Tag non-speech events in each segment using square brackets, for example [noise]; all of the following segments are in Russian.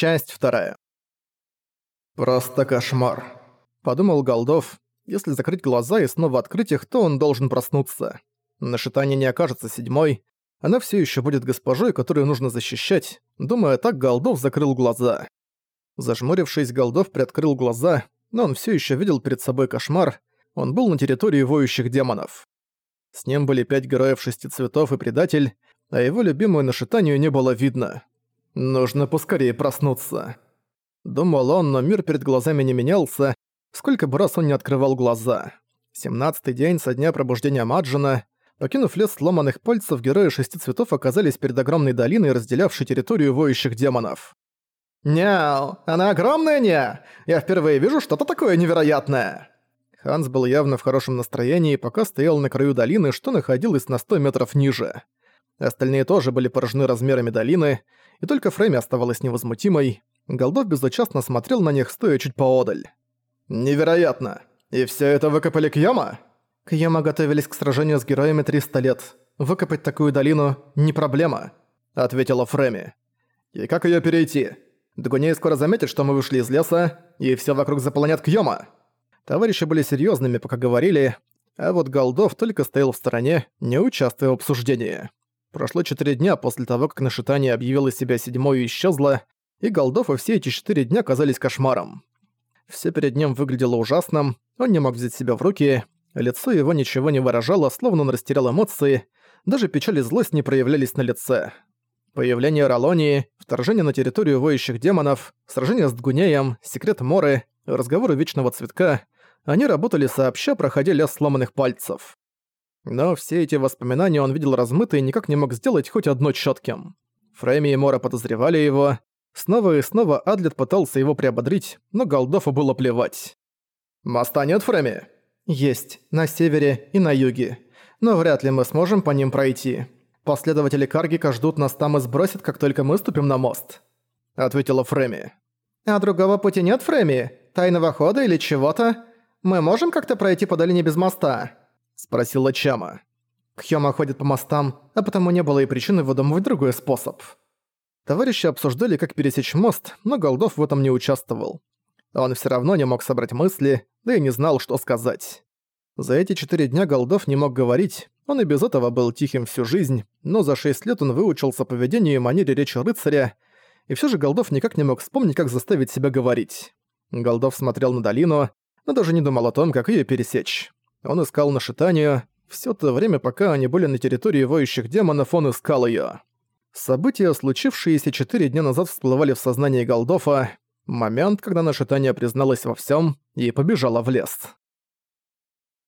Часть вторая. «Просто кошмар», — подумал Голдов. Если закрыть глаза и снова открыть их, то он должен проснуться. Нашитание не окажется седьмой, она все еще будет госпожой, которую нужно защищать. Думая так, Голдов закрыл глаза. Зажмурившись, Голдов приоткрыл глаза, но он все еще видел перед собой кошмар. Он был на территории воющих демонов. С ним были пять героев шести цветов и предатель, а его любимую нашитанию не было видно. Нужно поскорее проснуться. Думал он, но мир перед глазами не менялся, сколько бы раз он не открывал глаза. Семнадцатый день со дня пробуждения Маджина. Покинув лес сломанных пальцев, герои шести цветов оказались перед огромной долиной, разделявшей территорию воющих демонов. «Няу, она огромная, не? Я впервые вижу что-то такое невероятное!» Ханс был явно в хорошем настроении, пока стоял на краю долины, что находилось на сто метров ниже. Остальные тоже были поражены размерами долины, и только Фрейми оставалась невозмутимой. Голдов безучастно смотрел на них, стоя чуть поодаль. «Невероятно! И все это выкопали Кьяма?» Кьяма готовились к сражению с героями 300 лет. Выкопать такую долину – не проблема», – ответила Фрейми. «И как ее перейти? Дгуней скоро заметит, что мы вышли из леса, и все вокруг заполонят Кьяма». Товарищи были серьезными, пока говорили, а вот Голдов только стоял в стороне, не участвуя в обсуждении. Прошло четыре дня после того, как Нашитание объявила себя седьмой и исчезла, и Голдов и все эти четыре дня казались кошмаром. Все перед ним выглядело ужасным, он не мог взять себя в руки, лицо его ничего не выражало, словно он растерял эмоции, даже печаль и злость не проявлялись на лице. Появление Ролонии, вторжение на территорию воющих демонов, сражение с Дгунеем, секрет Моры, разговоры Вечного Цветка — они работали сообща, проходя лес сломанных пальцев. Но все эти воспоминания он видел размыто и никак не мог сделать хоть одно чётким. Фрейми и Мора подозревали его. Снова и снова Адлет пытался его приободрить, но Голдофу было плевать. «Моста нет, Фрейми?» «Есть, на севере и на юге. Но вряд ли мы сможем по ним пройти. Последователи Каргика ждут нас там и сбросят, как только мы ступим на мост», — ответила Фрейми. «А другого пути нет, Фрейми? Тайного хода или чего-то? Мы можем как-то пройти по долине без моста?» Спросила Чама. Кхёма ходит по мостам, а потому не было и причины выдумывать другой способ. Товарищи обсуждали, как пересечь мост, но Голдов в этом не участвовал. Он все равно не мог собрать мысли, да и не знал, что сказать. За эти четыре дня Голдов не мог говорить, он и без этого был тихим всю жизнь, но за шесть лет он выучился поведению и манере речи рыцаря, и все же Голдов никак не мог вспомнить, как заставить себя говорить. Голдов смотрел на долину, но даже не думал о том, как ее пересечь. Он искал нашитание. Всё то время, пока они были на территории воющих демонов, он искал её. События, случившиеся четыре дня назад, всплывали в сознании Голдофа. Момент, когда нашитание призналась во всём и побежала в лес.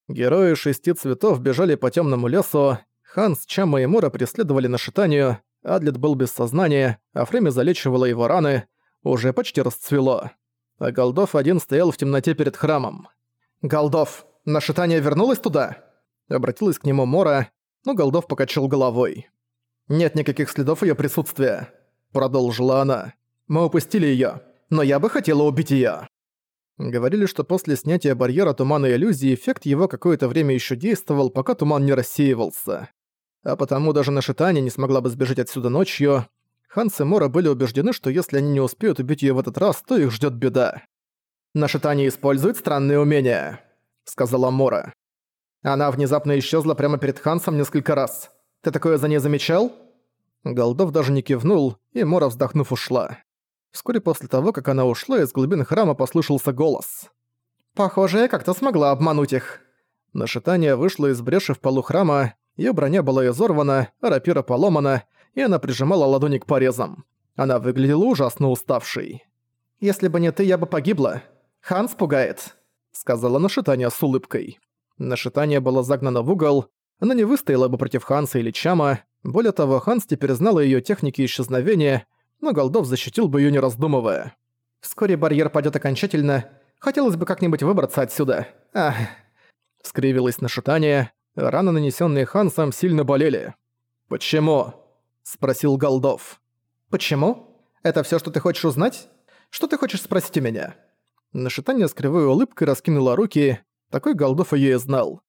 Герои шести цветов бежали по тёмному лесу. Ханс, Чама и Мора преследовали нашитанию. Адлет был без сознания, а Фреми залечивала его раны. Уже почти расцвело. А Голдов один стоял в темноте перед храмом. «Голдов, Нашитание вернулось туда?» Обратилась к нему Мора, но Голдов покачал головой. «Нет никаких следов её присутствия», — продолжила она. «Мы упустили её, но я бы хотела убить её». Говорили, что после снятия барьера тумана иллюзии эффект его какое-то время ещё действовал, пока туман не рассеивался. А потому даже Нашитание не смогла бы сбежать отсюда ночью. Ханс и Мора были убеждены, что если они не успеют убить её в этот раз, то их ждёт беда. Нашитание использует странные умения сказала Мора. Она внезапно исчезла прямо перед Хансом несколько раз. Ты такое за ней замечал? Голдов даже не кивнул, и Мора, вздохнув, ушла. Вскоре после того, как она ушла, из глубин храма послышался голос. «Похоже, я как-то смогла обмануть их». Нашитание вышло из бреши в полу храма, её броня была изорвана, а рапира поломана, и она прижимала ладони к порезам. Она выглядела ужасно уставшей. «Если бы не ты, я бы погибла. Ханс пугает» сказала Нашитание с улыбкой. Нашитание было загнано в угол, она не выстояла бы против Ханса или Чама, более того, Ханс теперь знал о её технике исчезновения, но Голдов защитил бы её не раздумывая. «Вскоре барьер падёт окончательно, хотелось бы как-нибудь выбраться отсюда. Ах!» Скривилось Нашитание, раны, нанесённые Хансом, сильно болели. «Почему?» – спросил Голдов. «Почему? Это всё, что ты хочешь узнать? Что ты хочешь спросить у меня?» Нашитание с кривой улыбкой раскинула руки, такой Голдов её и знал.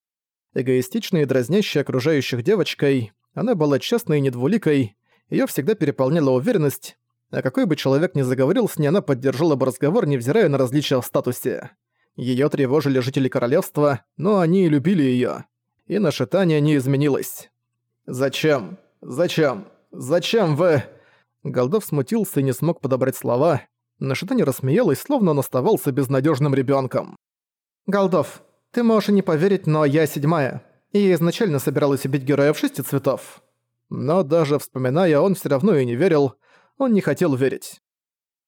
Эгоистичной и дразнящей окружающих девочкой, она была честной и недвуликой, её всегда переполняла уверенность, А какой бы человек ни заговорил с ней, она поддержала бы разговор, невзирая на различия в статусе. Её тревожили жители королевства, но они любили её. И наше не изменилось. «Зачем? Зачем? Зачем вы...» Голдов смутился и не смог подобрать слова. Наша Таня рассмеялась, словно он оставался безнадёжным ребёнком. «Голдов, ты можешь и не поверить, но я седьмая. И я изначально собиралась убить героев шести цветов». Но даже вспоминая, он всё равно и не верил. Он не хотел верить.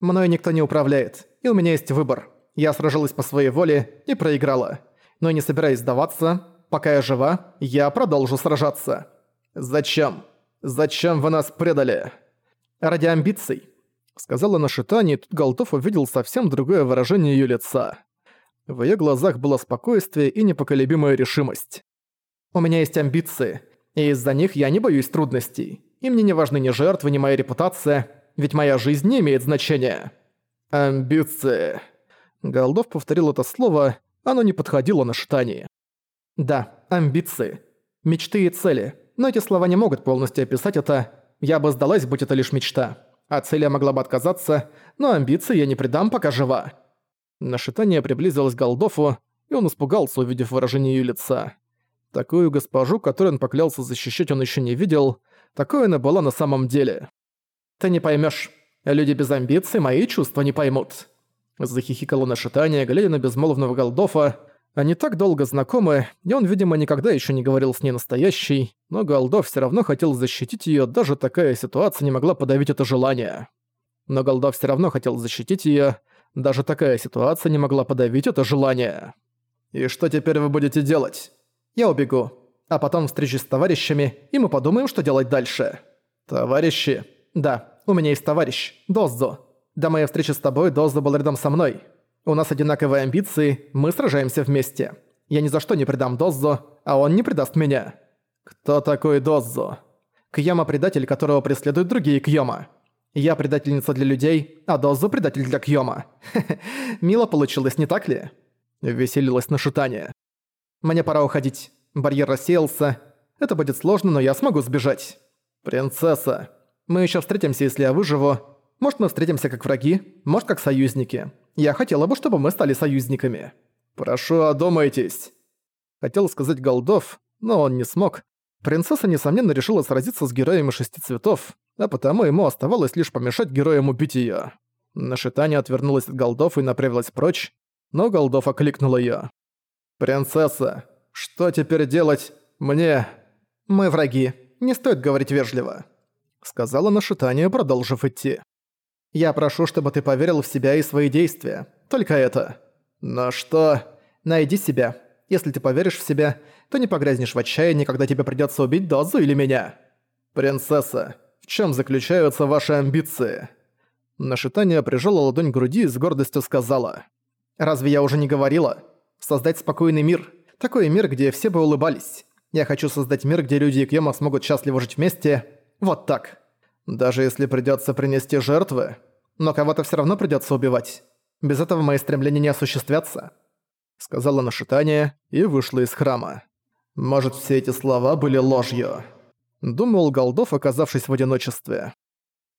«Мною никто не управляет, и у меня есть выбор. Я сражалась по своей воле и проиграла. Но не собираюсь сдаваться. Пока я жива, я продолжу сражаться. Зачем? Зачем вы нас предали? Ради амбиций. Сказала Нашитани, и тут Голтов увидел совсем другое выражение её лица. В её глазах было спокойствие и непоколебимая решимость. «У меня есть амбиции, и из-за них я не боюсь трудностей. И мне не важны ни жертвы, ни моя репутация, ведь моя жизнь не имеет значения». «Амбиции», Голдов повторил это слово, оно не подходило на штане. Да, амбиции. Мечты и цели. Но эти слова не могут полностью описать это. Я бы сдалась, будь это лишь мечта. А цели я могла бы отказаться, но амбиции я не предам, пока жива. Нашитание приблизилось к Голдофу, и он испугался, увидев выражение её лица. Такую госпожу, которую он поклялся защищать, он ещё не видел. Такое она была на самом деле. Ты не поймёшь. Люди без амбиций мои чувства не поймут. Захихикала на шатание, глядя на безмолвного Голдофа. Они так долго знакомы, и он, видимо, никогда еще не говорил с ней настоящий, но Голдов все равно хотел защитить ее, даже такая ситуация не могла подавить это желание. Но Голдов все равно хотел защитить ее, даже такая ситуация не могла подавить это желание. «И что теперь вы будете делать?» «Я убегу. А потом встречусь с товарищами, и мы подумаем, что делать дальше». «Товарищи?» «Да, у меня есть товарищ, Доззо. До моей встречи с тобой Доза был рядом со мной. У нас одинаковые амбиции, мы сражаемся вместе. Я ни за что не предам Доззо, а он не предаст меня. Кто такой Доззо? Кьяма – предатель, которого преследуют другие Кьяма. Я предательница для людей, а Доззо – предатель для Кьяма. [laughs] Мило получилось, не так ли? Веселилась на шитание. Мне пора уходить. Барьер рассеялся. Это будет сложно, но я смогу сбежать. Принцесса. Мы еще встретимся, если я выживу. Может, мы встретимся как враги, может, как союзники. Я хотела бы, чтобы мы стали союзниками. Прошу, одумайтесь. Хотел сказать Голдов, но он не смог. Принцесса, несомненно, решила сразиться с героями шести цветов, а потому ему оставалось лишь помешать героям убить её. Нашитание отвернулась от Голдов и направилась прочь, но Голдов окликнул её. «Принцесса, что теперь делать? Мне...» «Мы враги. Не стоит говорить вежливо», — сказала Нашитание, продолжив идти. Я прошу, чтобы ты поверил в себя и свои действия. Только это. Но что? Найди себя. Если ты поверишь в себя, то не погрязнешь в отчаянии, когда тебе придётся убить Дозу или меня. Принцесса, в чём заключаются ваши амбиции? Нашитание прижала ладонь к груди и с гордостью сказала. «Разве я уже не говорила? Создать спокойный мир. Такой мир, где все бы улыбались. Я хочу создать мир, где люди и Кьёма смогут счастливо жить вместе. Вот так. Даже если придётся принести жертвы, но кого-то всё равно придётся убивать. Без этого мои стремления не осуществятся», — сказала Нашитание и вышла из храма. «Может, все эти слова были ложью?» — думал Голдов, оказавшись в одиночестве.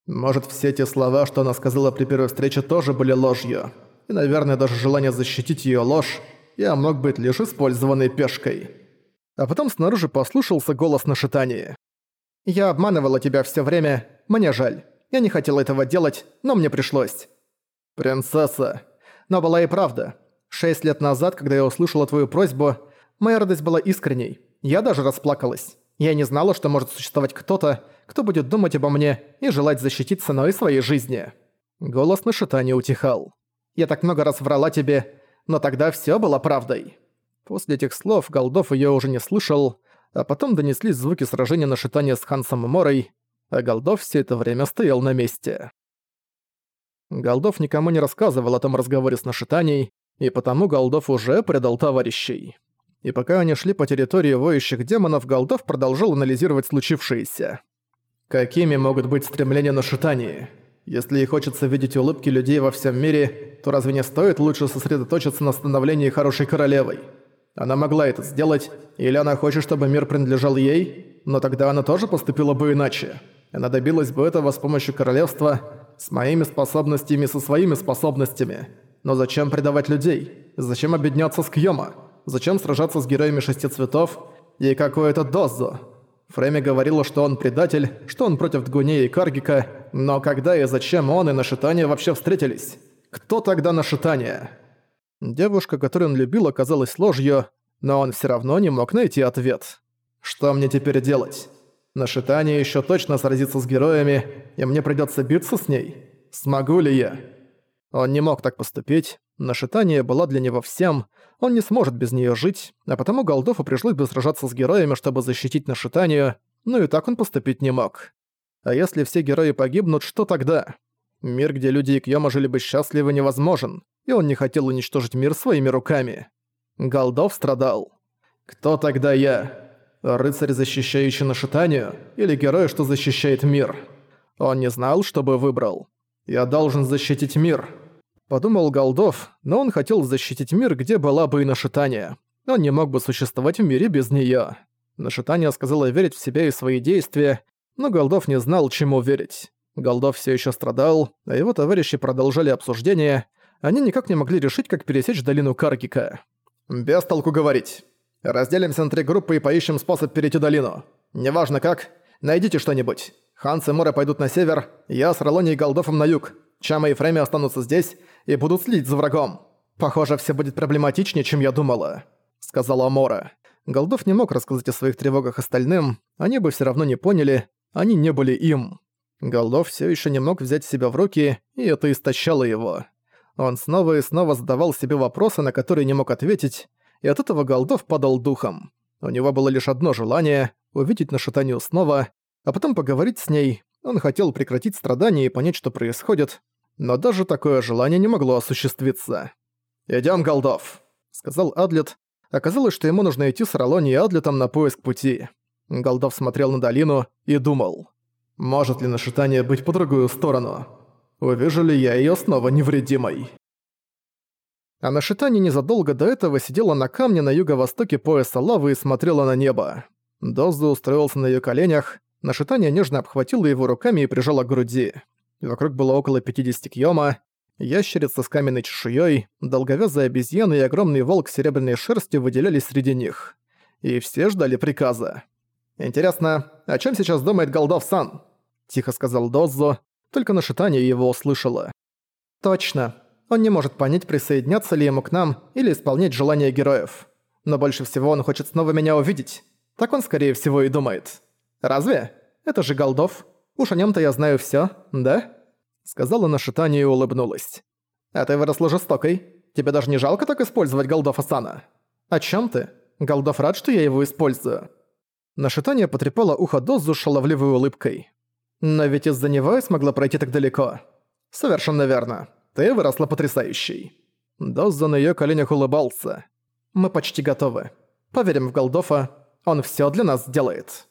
«Может, все эти слова, что она сказала при первой встрече, тоже были ложью. И, наверное, даже желание защитить её ложь, я мог быть лишь использованной пешкой». А потом снаружи послышался голос Нашитания. «Я обманывала тебя всё время, мне жаль. Я не хотела этого делать, но мне пришлось. Принцесса. Но была и правда. Шесть лет назад, когда я услышала твою просьбу, моя радость была искренней. Я даже расплакалась. Я не знала, что может существовать кто-то, кто будет думать обо мне и желать защитить ценой своей жизни. Голос на шитане утихал. Я так много раз врала тебе, но тогда всё было правдой. После этих слов Голдов её уже не слышал, а потом донеслись звуки сражения на шитане с Хансом и Морой, а Голдов все это время стоял на месте. Голдов никому не рассказывал о том разговоре с Нашитанией, и потому Голдов уже предал товарищей. И пока они шли по территории воющих демонов, Голдов продолжал анализировать случившееся. Какими могут быть стремления Нашитании? Если ей хочется видеть улыбки людей во всем мире, то разве не стоит лучше сосредоточиться на становлении хорошей королевой? Она могла это сделать, или она хочет, чтобы мир принадлежал ей, но тогда она тоже поступила бы иначе. Она добилась бы этого с помощью королевства, с моими способностями, со своими способностями. Но зачем предавать людей? Зачем объединяться с Кьёма? Зачем сражаться с героями шести цветов? И какой это Доззо? Фрейми говорила, что он предатель, что он против Дгунея и Каргика, но когда и зачем он и Нашитание вообще встретились? Кто тогда Нашитание? Девушка, которую он любил, оказалась ложью, но он все равно не мог найти ответ. Что мне теперь делать? Нашитание еще точно сразится с героями, и мне придется биться с ней. Смогу ли я? Он не мог так поступить. Нашитание была для него всем. Он не сможет без нее жить, а потому Голдову пришлось бы сражаться с героями, чтобы защитить Нашитанию, но и так он поступить не мог. А если все герои погибнут, что тогда? Мир, где люди и Кьёма жили бы счастливы, невозможен, и он не хотел уничтожить мир своими руками. Голдов страдал. «Кто тогда я?» Рыцарь, защищающий нашитанию, или герой, что защищает мир? Он не знал, что бы выбрал. «Я должен защитить мир», — подумал Голдов, но он хотел защитить мир, где была бы и нашитание. Он не мог бы существовать в мире без неё. Нашитание сказала верить в себя и свои действия, но Голдов не знал, чему верить. Голдов все еще страдал, а его товарищи продолжали обсуждение. Они никак не могли решить, как пересечь долину Каргика. «Без толку говорить. Разделимся на три группы и поищем способ перейти долину. Неважно как, найдите что-нибудь. Ханс и Мора пойдут на север, я с Ролони и Голдофом на юг. Чама и Фрейми останутся здесь и будут следить за врагом. Похоже, все будет проблематичнее, чем я думала», — сказала Мора. Голдов не мог рассказать о своих тревогах остальным, они бы все равно не поняли, они не были им. Голдов все еще не мог взять себя в руки, и это истощало его. Он снова и снова задавал себе вопросы, на которые не мог ответить, и от этого Голдов падал духом. У него было лишь одно желание — увидеть Нашитанию снова, а потом поговорить с ней. Он хотел прекратить страдания и понять, что происходит, но даже такое желание не могло осуществиться. «Идём, Голдов», — сказал Адлет. Оказалось, что ему нужно идти с Ролони и Адлетом на поиск пути. Голдов смотрел на долину и думал. «Может ли Нашитание быть по другую сторону? Увижу ли я её снова невредимой?» А на Шитане незадолго до этого сидела на камне на юго-востоке пояса лавы и смотрела на небо. Дозу устроился на её коленях, на Шитане нежно обхватила его руками и прижала к груди. Вокруг было около 50 кьёма, ящерица с каменной чешуей, долговязая обезьяна и огромный волк с серебряной шерстью выделялись среди них. И все ждали приказа. «Интересно, о чем сейчас думает Голдов-сан?» – тихо сказал Доззо, только на шитание его услышала. «Точно, он не может понять, присоединяться ли ему к нам или исполнять желания героев. Но больше всего он хочет снова меня увидеть. Так он, скорее всего, и думает. «Разве? Это же Голдов. Уж о нем то я знаю все, да?» Сказала на шитание и улыбнулась. «А ты выросла жестокой. Тебе даже не жалко так использовать Голдов Асана?» «О чем ты? Голдов рад, что я его использую». Нашитание потрепало ухо Дозу шаловливой улыбкой. «Но ведь из-за него я смогла пройти так далеко». «Совершенно верно. Ты выросла потрясающей». Дозза на её коленях улыбался. «Мы почти готовы. Поверим в Голдофа, он всё для нас сделает».